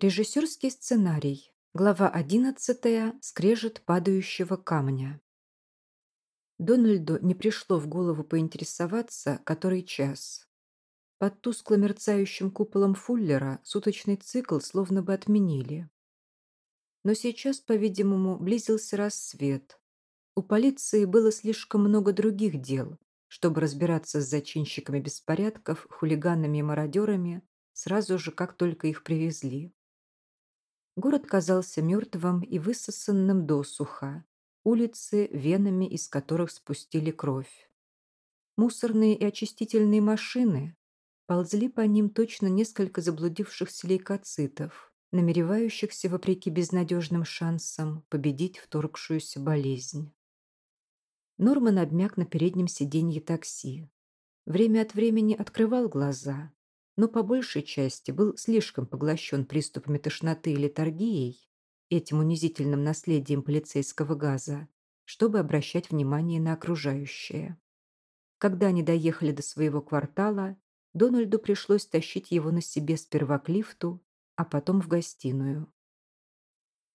Режиссерский сценарий. Глава 11. Скрежет падающего камня. Дональду не пришло в голову поинтересоваться, который час. Под тускло мерцающим куполом Фуллера суточный цикл словно бы отменили. Но сейчас, по-видимому, близился рассвет. У полиции было слишком много других дел, чтобы разбираться с зачинщиками беспорядков, хулиганами и мародерами сразу же, как только их привезли. Город казался мертвым и высосанным досуха, улицы, венами из которых спустили кровь. Мусорные и очистительные машины ползли по ним точно несколько заблудившихся лейкоцитов, намеревающихся, вопреки безнадежным шансам, победить вторгшуюся болезнь. Норман обмяк на переднем сиденье такси. Время от времени открывал глаза, но по большей части был слишком поглощен приступами тошноты и летаргией, этим унизительным наследием полицейского газа, чтобы обращать внимание на окружающее. Когда они доехали до своего квартала, Дональду пришлось тащить его на себе сперва к лифту, а потом в гостиную.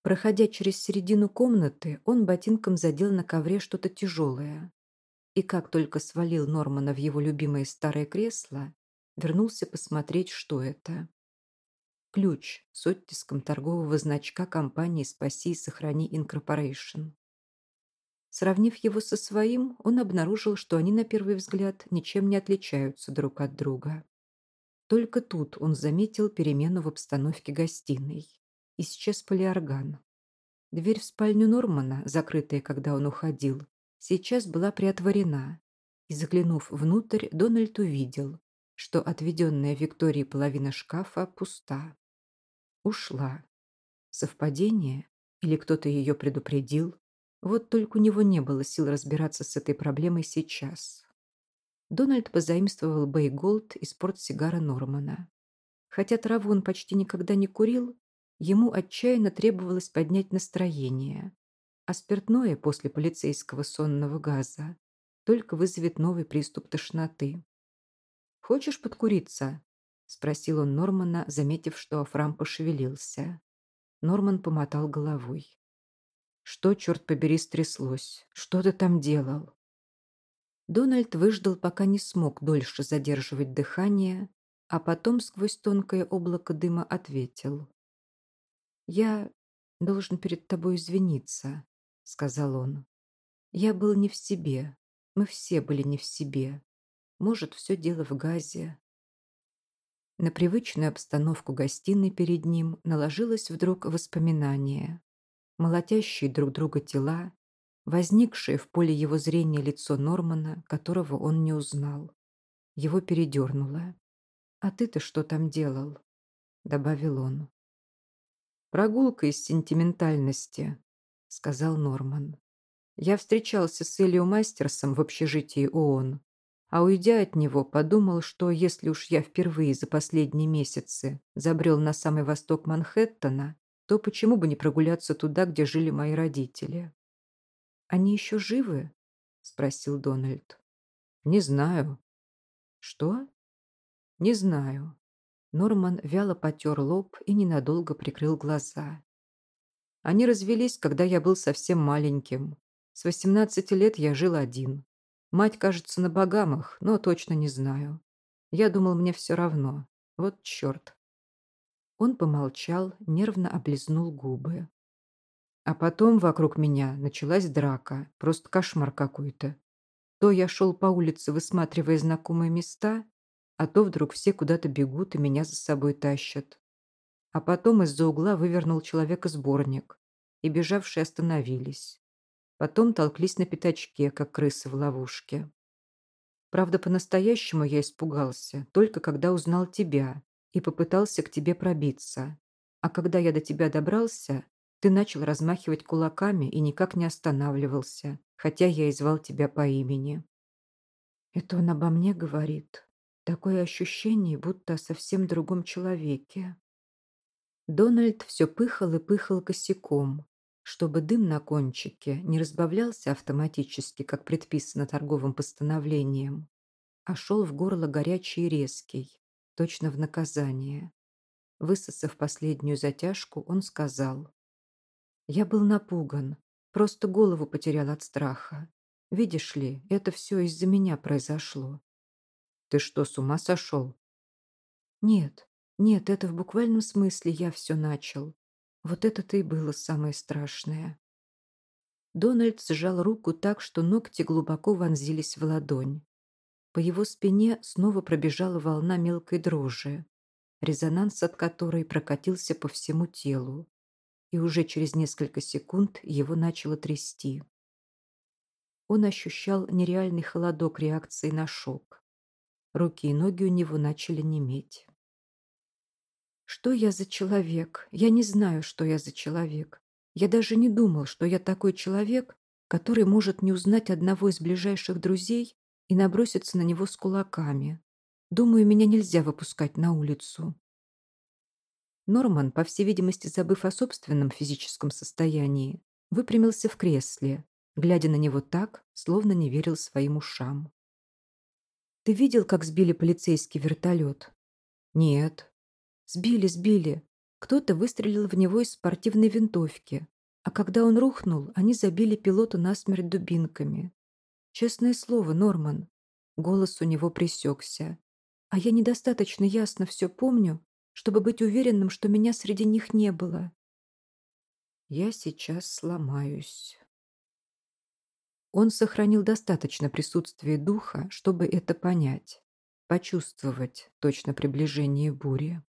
Проходя через середину комнаты, он ботинком задел на ковре что-то тяжелое. И как только свалил Нормана в его любимое старое кресло, вернулся посмотреть, что это. Ключ с оттиском торгового значка компании «Спаси и сохрани Инкорпорейшн». Сравнив его со своим, он обнаружил, что они, на первый взгляд, ничем не отличаются друг от друга. Только тут он заметил перемену в обстановке гостиной. Исчез полиорган. Дверь в спальню Нормана, закрытая, когда он уходил, сейчас была приотворена, и, заглянув внутрь, Дональд увидел, что отведенная Виктории половина шкафа пуста. Ушла. Совпадение? Или кто-то ее предупредил? Вот только у него не было сил разбираться с этой проблемой сейчас. Дональд позаимствовал Бейголд из портсигара Нормана. Хотя траву он почти никогда не курил, ему отчаянно требовалось поднять настроение, а спиртное после полицейского сонного газа только вызовет новый приступ тошноты. «Хочешь подкуриться?» — спросил он Нормана, заметив, что Афрам пошевелился. Норман помотал головой. «Что, черт побери, стряслось? Что ты там делал?» Дональд выждал, пока не смог дольше задерживать дыхание, а потом сквозь тонкое облако дыма ответил. «Я должен перед тобой извиниться», — сказал он. «Я был не в себе. Мы все были не в себе. Может, все дело в газе. На привычную обстановку гостиной перед ним наложилось вдруг воспоминание. Молотящие друг друга тела, возникшее в поле его зрения лицо Нормана, которого он не узнал. Его передернуло. «А ты-то что там делал?» — добавил он. «Прогулка из сентиментальности», — сказал Норман. «Я встречался с Элио Мастерсом в общежитии ООН а уйдя от него, подумал, что если уж я впервые за последние месяцы забрел на самый восток Манхэттена, то почему бы не прогуляться туда, где жили мои родители? «Они еще живы?» – спросил Дональд. «Не знаю». «Что?» «Не знаю». Норман вяло потер лоб и ненадолго прикрыл глаза. Они развелись, когда я был совсем маленьким. С 18 лет я жил один. Мать, кажется, на богамах, но точно не знаю. Я думал, мне все равно. Вот черт. Он помолчал, нервно облизнул губы. А потом вокруг меня началась драка. Просто кошмар какой-то. То я шел по улице, высматривая знакомые места, а то вдруг все куда-то бегут и меня за собой тащат. А потом из-за угла вывернул человека-сборник, и бежавшие остановились. Потом толклись на пятачке, как крысы в ловушке. Правда, по-настоящему я испугался, только когда узнал тебя и попытался к тебе пробиться. А когда я до тебя добрался, ты начал размахивать кулаками и никак не останавливался, хотя я и звал тебя по имени. Это он обо мне говорит. Такое ощущение, будто о совсем другом человеке. Дональд все пыхал и пыхал косяком, чтобы дым на кончике не разбавлялся автоматически, как предписано торговым постановлением, а шел в горло горячий и резкий, точно в наказание. Высосав последнюю затяжку, он сказал. «Я был напуган, просто голову потерял от страха. Видишь ли, это все из-за меня произошло». «Ты что, с ума сошел?» «Нет, нет, это в буквальном смысле я все начал. Вот это-то и было самое страшное». Дональд сжал руку так, что ногти глубоко вонзились в ладонь. По его спине снова пробежала волна мелкой дрожи резонанс от которой прокатился по всему телу, и уже через несколько секунд его начало трясти. Он ощущал нереальный холодок реакции на шок. Руки и ноги у него начали неметь. Что я за человек? Я не знаю, что я за человек. Я даже не думал, что я такой человек, который может не узнать одного из ближайших друзей и наброситься на него с кулаками. Думаю, меня нельзя выпускать на улицу. Норман, по всей видимости, забыв о собственном физическом состоянии, выпрямился в кресле, глядя на него так, словно не верил своим ушам. «Ты видел, как сбили полицейский вертолет?» «Нет». «Сбили, сбили. Кто-то выстрелил в него из спортивной винтовки, а когда он рухнул, они забили пилота насмерть дубинками. Честное слово, Норман». Голос у него пресекся. А я недостаточно ясно все помню, чтобы быть уверенным, что меня среди них не было. Я сейчас сломаюсь. Он сохранил достаточно присутствия духа, чтобы это понять, почувствовать точно приближение бури.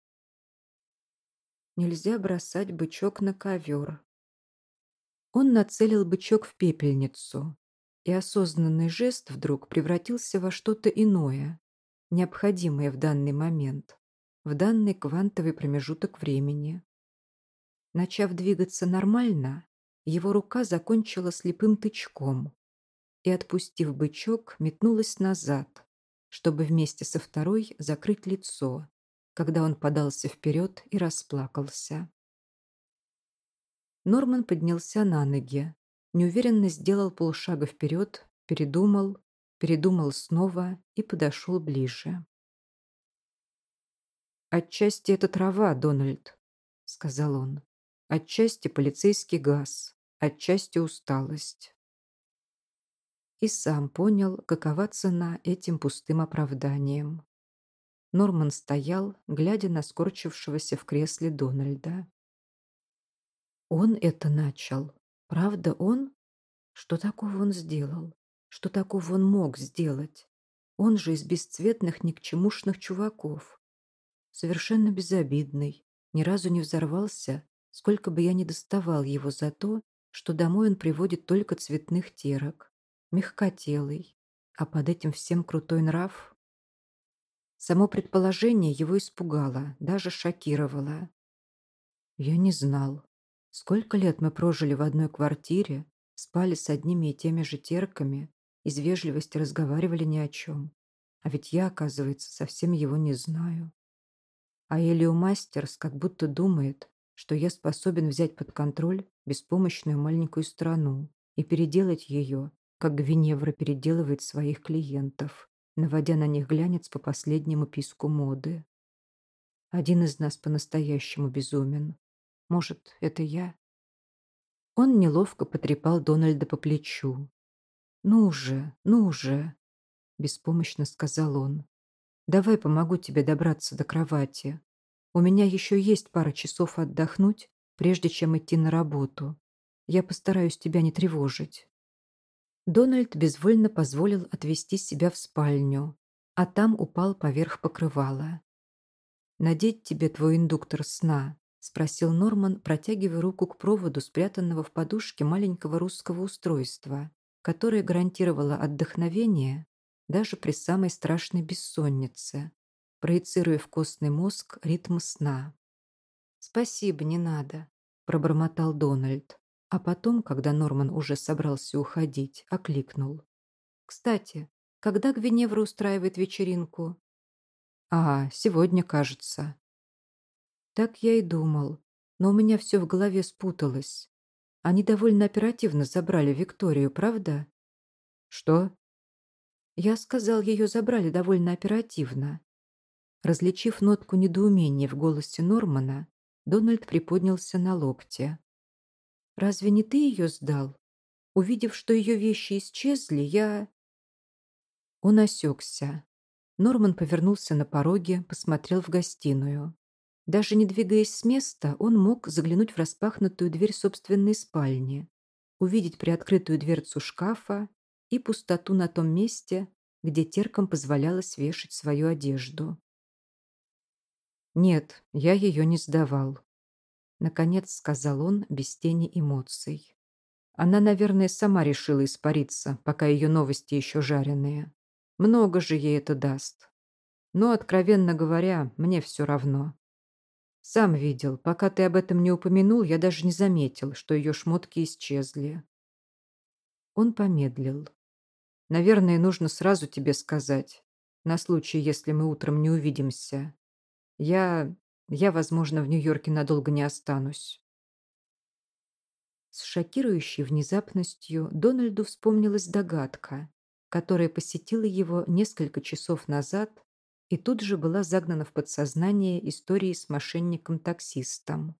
Нельзя бросать бычок на ковер. Он нацелил бычок в пепельницу, и осознанный жест вдруг превратился во что-то иное, необходимое в данный момент, в данный квантовый промежуток времени. Начав двигаться нормально, его рука закончила слепым тычком и, отпустив бычок, метнулась назад, чтобы вместе со второй закрыть лицо, когда он подался вперед и расплакался. Норман поднялся на ноги, неуверенно сделал полшага вперед, передумал передумал снова и подошел ближе. «Отчасти это трава, Дональд», — сказал он. «Отчасти полицейский газ, отчасти усталость». И сам понял, какова цена этим пустым оправданием. Норман стоял, глядя на скорчившегося в кресле Дональда. Он это начал. Правда, он? Что такого он сделал? Что такого он мог сделать? Он же из бесцветных никчемушных чуваков. Совершенно безобидный, ни разу не взорвался, сколько бы я ни доставал его за то, что домой он приводит только цветных терок. Мягкотелый, а под этим всем крутой нрав. Само предположение его испугало, даже шокировало. Я не знал. Сколько лет мы прожили в одной квартире, спали с одними и теми же терками, из вежливости разговаривали ни о чем. А ведь я, оказывается, совсем его не знаю. А Элио Мастерс как будто думает, что я способен взять под контроль беспомощную маленькую страну и переделать ее, как Гвиневра переделывает своих клиентов, наводя на них глянец по последнему писку моды. Один из нас по-настоящему безумен. Может, это я? Он неловко потрепал Дональда по плечу, «Ну же, ну же!» – беспомощно сказал он. «Давай помогу тебе добраться до кровати. У меня еще есть пара часов отдохнуть, прежде чем идти на работу. Я постараюсь тебя не тревожить». Дональд безвольно позволил отвести себя в спальню, а там упал поверх покрывала. «Надеть тебе твой индуктор сна?» – спросил Норман, протягивая руку к проводу, спрятанного в подушке маленького русского устройства которая гарантировала отдохновение даже при самой страшной бессоннице, проецируя в костный мозг ритм сна. «Спасибо, не надо», – пробормотал Дональд, а потом, когда Норман уже собрался уходить, окликнул. «Кстати, когда Гвиневра устраивает вечеринку?» «А, сегодня, кажется». Так я и думал, но у меня все в голове спуталось. Они довольно оперативно забрали Викторию, правда? Что? Я сказал, ее забрали довольно оперативно. Различив нотку недоумения в голосе Нормана, Дональд приподнялся на локте. «Разве не ты ее сдал? Увидев, что ее вещи исчезли, я...» Он осекся. Норман повернулся на пороге, посмотрел в гостиную. Даже не двигаясь с места, он мог заглянуть в распахнутую дверь собственной спальни, увидеть приоткрытую дверцу шкафа и пустоту на том месте, где теркам позволялось вешать свою одежду. «Нет, я ее не сдавал», — наконец сказал он без тени эмоций. Она, наверное, сама решила испариться, пока ее новости еще жареные. Много же ей это даст. Но, откровенно говоря, мне все равно. Сам видел, пока ты об этом не упомянул, я даже не заметил, что ее шмотки исчезли. Он помедлил. Наверное, нужно сразу тебе сказать, на случай, если мы утром не увидимся. Я... я, возможно, в Нью-Йорке надолго не останусь». С шокирующей внезапностью Дональду вспомнилась догадка, которая посетила его несколько часов назад и тут же была загнана в подсознание историей с мошенником-таксистом.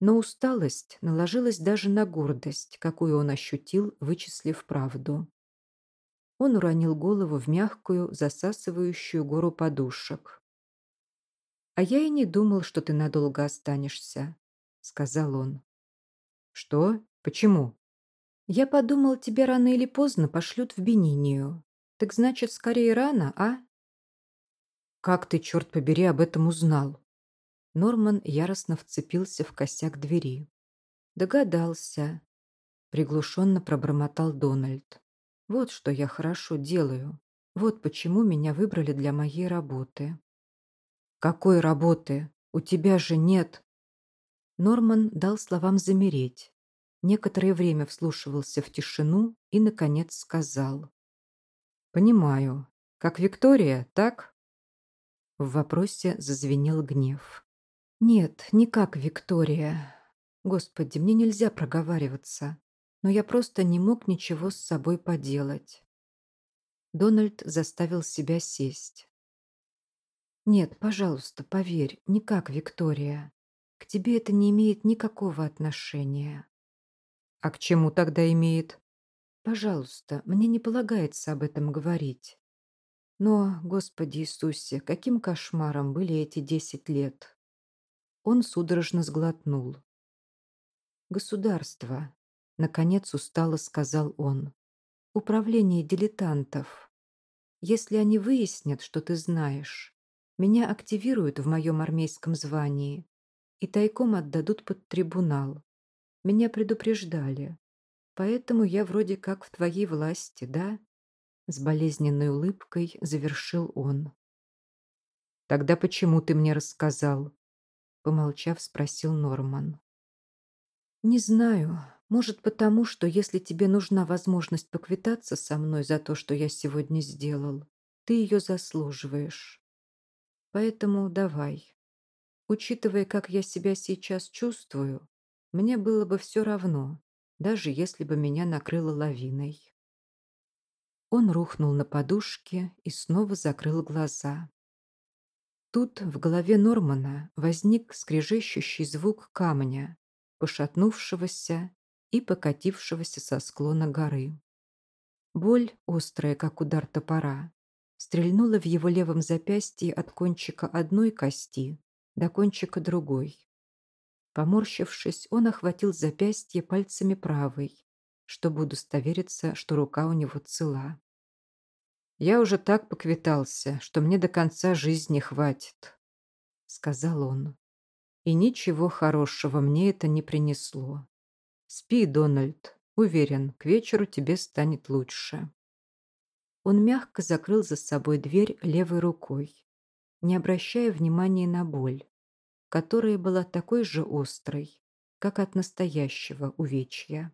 Но усталость наложилась даже на гордость, какую он ощутил, вычислив правду. Он уронил голову в мягкую, засасывающую гору подушек. «А я и не думал, что ты надолго останешься», — сказал он. «Что? Почему?» «Я подумал, тебя рано или поздно пошлют в Бенинию. Так значит, скорее рано, а?» «Как ты, черт побери, об этом узнал?» Норман яростно вцепился в косяк двери. «Догадался», — приглушенно пробормотал Дональд. «Вот что я хорошо делаю. Вот почему меня выбрали для моей работы». «Какой работы? У тебя же нет...» Норман дал словам замереть. Некоторое время вслушивался в тишину и, наконец, сказал. «Понимаю. Как Виктория, так?» В вопросе зазвенел гнев. «Нет, не как Виктория. Господи, мне нельзя проговариваться, но я просто не мог ничего с собой поделать». Дональд заставил себя сесть. «Нет, пожалуйста, поверь, не как Виктория. К тебе это не имеет никакого отношения». «А к чему тогда имеет?» «Пожалуйста, мне не полагается об этом говорить. Но, Господи Иисусе, каким кошмаром были эти десять лет!» Он судорожно сглотнул. «Государство», — наконец устало сказал он, — «управление дилетантов. Если они выяснят, что ты знаешь, меня активируют в моем армейском звании и тайком отдадут под трибунал. Меня предупреждали. Поэтому я вроде как в твоей власти, да?» С болезненной улыбкой завершил он. «Тогда почему ты мне рассказал?» Помолчав, спросил Норман. «Не знаю. Может, потому, что если тебе нужна возможность поквитаться со мной за то, что я сегодня сделал, ты ее заслуживаешь. Поэтому давай. Учитывая, как я себя сейчас чувствую, мне было бы все равно, даже если бы меня накрыло лавиной. Он рухнул на подушке и снова закрыл глаза. Тут в голове Нормана возник скрежещущий звук камня, пошатнувшегося и покатившегося со склона горы. Боль, острая, как удар топора, стрельнула в его левом запястье от кончика одной кости до кончика другой. Поморщившись, он охватил запястье пальцами правой, чтобы удостовериться, что рука у него цела. «Я уже так поквитался, что мне до конца жизни хватит», — сказал он. «И ничего хорошего мне это не принесло. Спи, Дональд. Уверен, к вечеру тебе станет лучше». Он мягко закрыл за собой дверь левой рукой, не обращая внимания на боль, которая была такой же острой, как от настоящего увечья.